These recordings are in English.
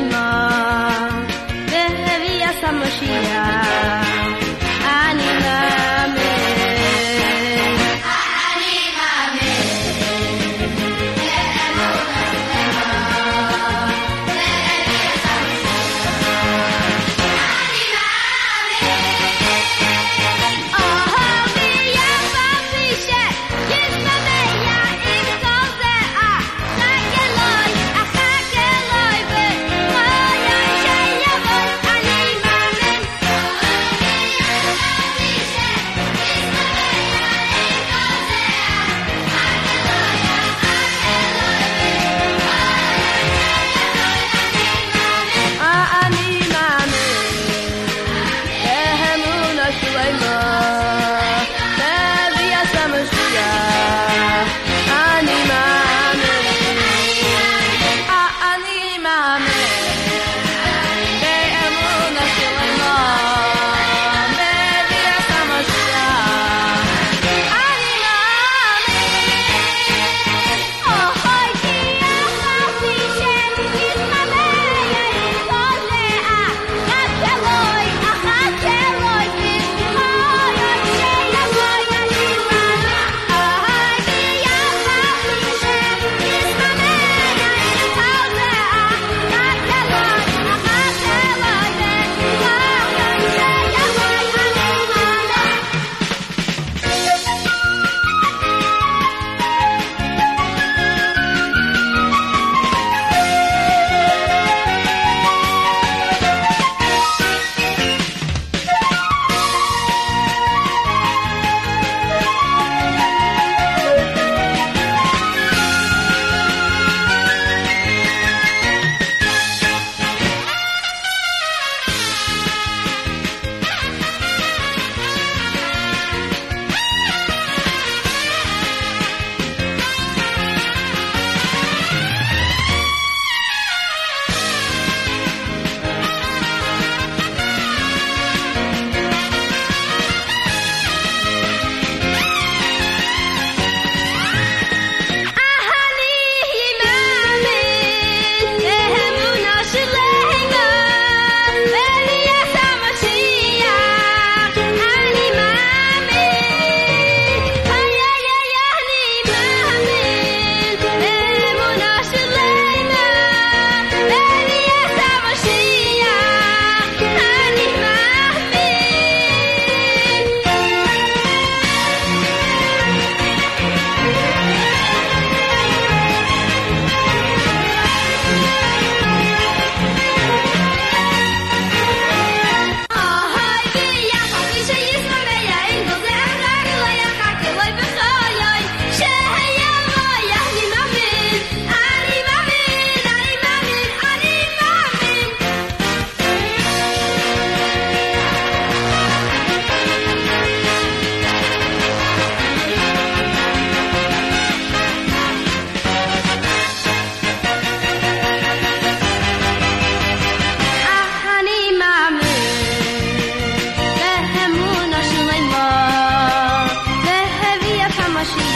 Shulaima,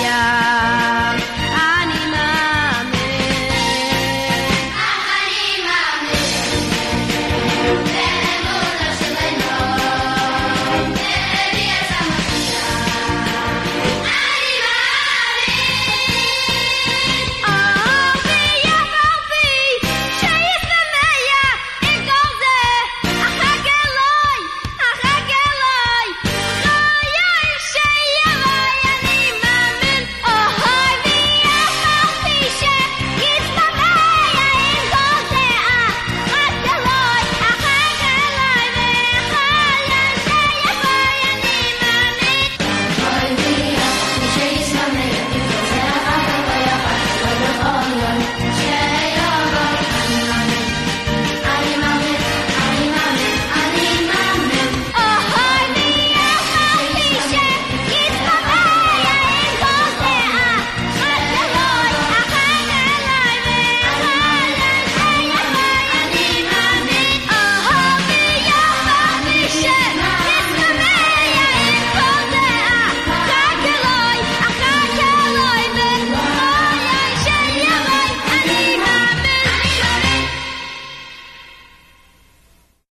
Yeah.